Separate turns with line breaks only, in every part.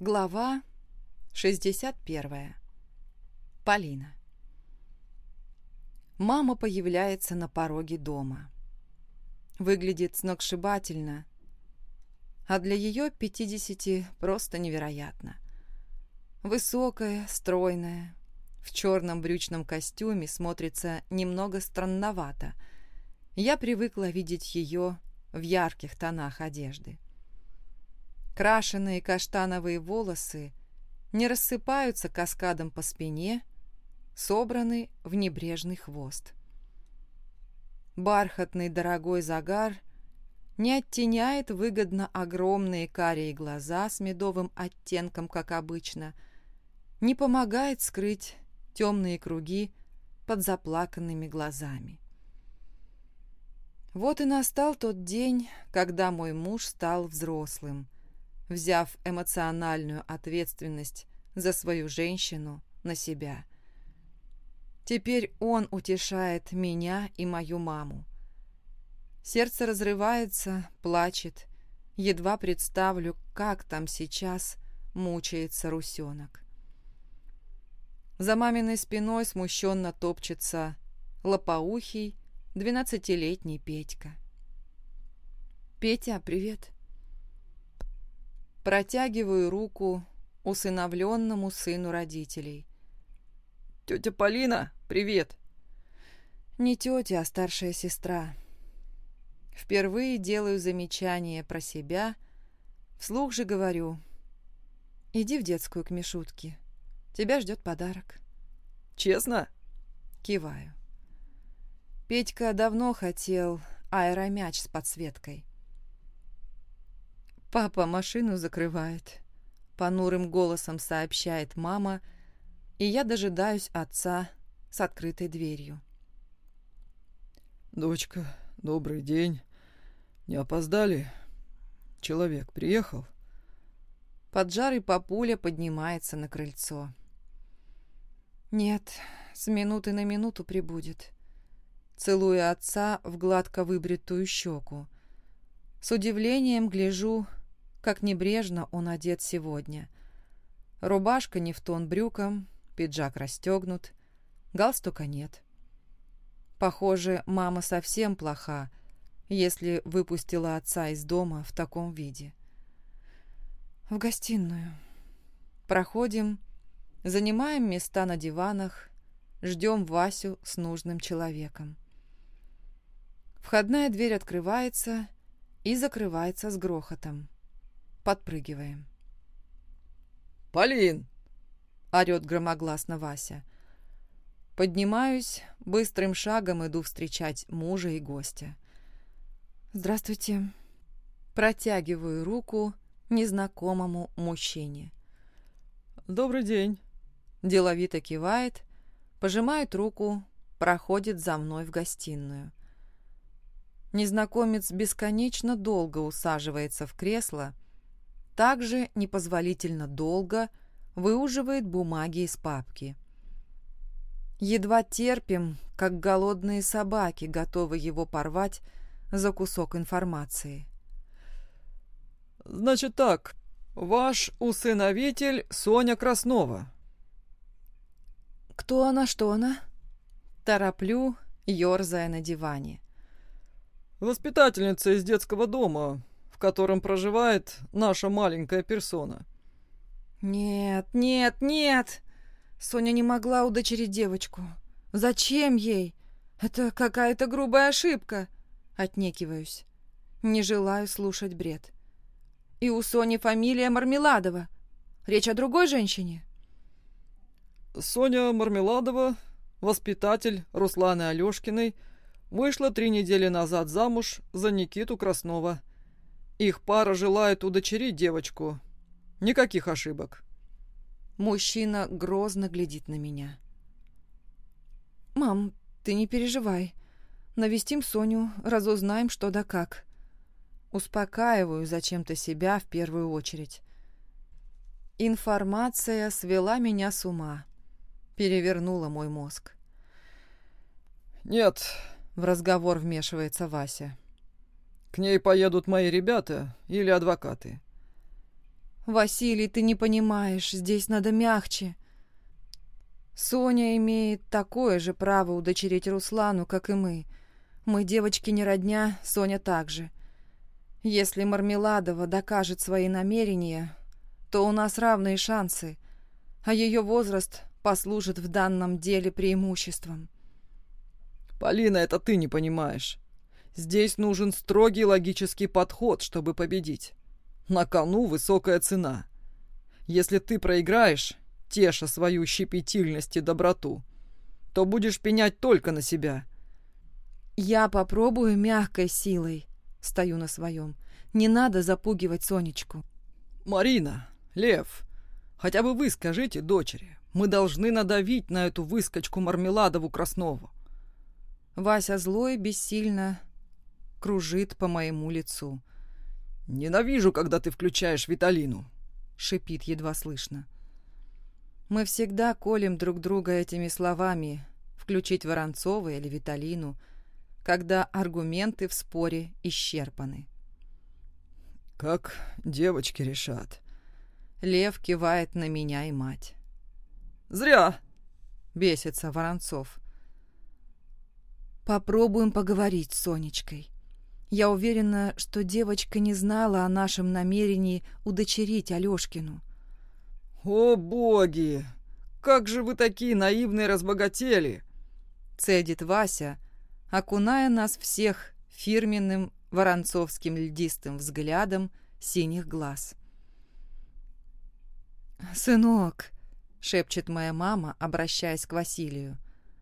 Глава 61. Полина. Мама появляется на пороге дома. Выглядит сногсшибательно, а для ее 50 просто невероятно. Высокая, стройная, в черном брючном костюме смотрится немного странновато. Я привыкла видеть ее в ярких тонах одежды. Крашеные каштановые волосы не рассыпаются каскадом по спине, собраны в небрежный хвост. Бархатный дорогой загар не оттеняет выгодно огромные карие глаза с медовым оттенком, как обычно, не помогает скрыть темные круги под заплаканными глазами. Вот и настал тот день, когда мой муж стал взрослым, взяв эмоциональную ответственность за свою женщину на себя. Теперь он утешает меня и мою маму. Сердце разрывается, плачет. Едва представлю, как там сейчас мучается русенок. За маминой спиной смущенно топчется лопоухий двенадцатилетний Петька. «Петя, привет!» Протягиваю руку усыновленному сыну родителей.
«Тетя Полина, привет!»
Не тетя, а старшая сестра. Впервые делаю замечание про себя, вслух же говорю. «Иди в детскую к Мишутке, тебя ждет подарок».
«Честно?»
Киваю. Петька давно хотел аэромяч с подсветкой. «Папа машину закрывает», — понурым голосом сообщает мама, и я дожидаюсь отца с открытой дверью.
«Дочка, добрый день. Не опоздали? Человек приехал?»
Поджарый папуля поднимается на крыльцо. «Нет, с минуты на минуту прибудет», целуя отца в гладко выбритую щеку. С удивлением гляжу как небрежно он одет сегодня. Рубашка не в тон брюкам, пиджак расстегнут, галстука нет. Похоже, мама совсем плоха, если выпустила отца из дома в таком виде. В гостиную. Проходим, занимаем места на диванах, ждем Васю с нужным человеком. Входная дверь открывается и закрывается с грохотом. Подпрыгиваем.
«Полин!»
— орёт громогласно Вася. Поднимаюсь, быстрым шагом иду встречать мужа и гостя. «Здравствуйте». Протягиваю руку незнакомому мужчине.
«Добрый день».
Деловито кивает, пожимает руку, проходит за мной в гостиную. Незнакомец бесконечно долго усаживается в кресло, также непозволительно долго выуживает бумаги из папки. Едва терпим, как голодные собаки, готовы его порвать за кусок информации.
«Значит так, ваш усыновитель Соня Краснова».
«Кто она, что она?» Тороплю, ерзая на диване.
«Воспитательница из детского дома, котором проживает наша маленькая персона.
Нет, нет, нет! Соня не могла удочерить девочку. Зачем ей? Это какая-то грубая ошибка. Отнекиваюсь. Не желаю слушать бред. И у Сони фамилия Мармеладова. Речь о другой женщине?
Соня Мармеладова, воспитатель Русланы Алешкиной, вышла три недели назад замуж за Никиту Краснова – их пара желает удочерить девочку. Никаких ошибок.
Мужчина грозно глядит на меня. «Мам, ты не переживай. Навестим Соню, разузнаем, что да как». Успокаиваю зачем-то себя в первую очередь. Информация свела меня с ума. Перевернула мой мозг.
«Нет», — в разговор вмешивается Вася. К ней поедут мои ребята или адвокаты.
Василий, ты не понимаешь, здесь надо мягче. Соня имеет такое же право удочерить Руслану, как и мы. Мы девочки не родня, Соня также. Если Мармеладова докажет свои намерения, то у нас равные шансы, а ее возраст послужит в данном деле преимуществом.
Полина, это ты не понимаешь. Здесь нужен строгий логический подход, чтобы победить. На кону высокая цена. Если ты проиграешь, теша свою щепетильность и доброту, то будешь пенять только на себя.
Я попробую мягкой силой, стою на своем. Не надо запугивать Сонечку.
Марина, Лев, хотя бы вы скажите дочери, мы должны надавить на эту выскочку Мармеладову Краснову.
Вася злой, бессильно кружит по моему лицу.
«Ненавижу, когда ты включаешь Виталину», —
шипит едва слышно. Мы всегда колем друг друга этими словами, включить Воронцова или Виталину, когда аргументы в споре исчерпаны.
«Как девочки решат».
Лев кивает на меня и мать.
«Зря!»
— бесится Воронцов. «Попробуем поговорить с Сонечкой. Я уверена, что девочка не знала о нашем намерении удочерить Алешкину.
«О, боги! Как же вы такие наивные разбогатели!»
Цедит Вася, окуная нас всех фирменным воронцовским льдистым взглядом синих глаз. «Сынок», — шепчет моя мама, обращаясь к Василию,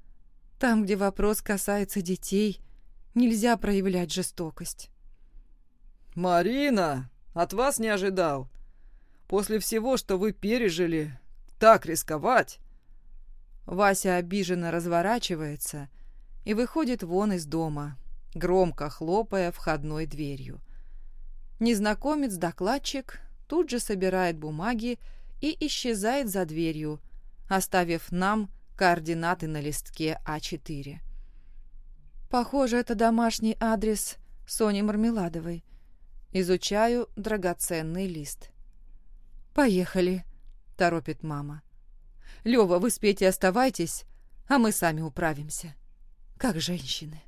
— «там, где вопрос касается детей, нельзя проявлять жестокость».
«Марина, от вас не ожидал. После всего, что вы пережили, так рисковать?»
Вася обиженно разворачивается и выходит вон из дома, громко хлопая входной дверью. Незнакомец-докладчик тут же собирает бумаги и исчезает за дверью, оставив нам координаты на листке А4. Похоже, это домашний адрес Сони Мармеладовой. Изучаю драгоценный лист. «Поехали», — торопит мама. «Лёва, вы с Петей оставайтесь, а мы сами управимся. Как женщины».